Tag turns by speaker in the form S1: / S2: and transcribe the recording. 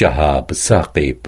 S1: شهاب ساقب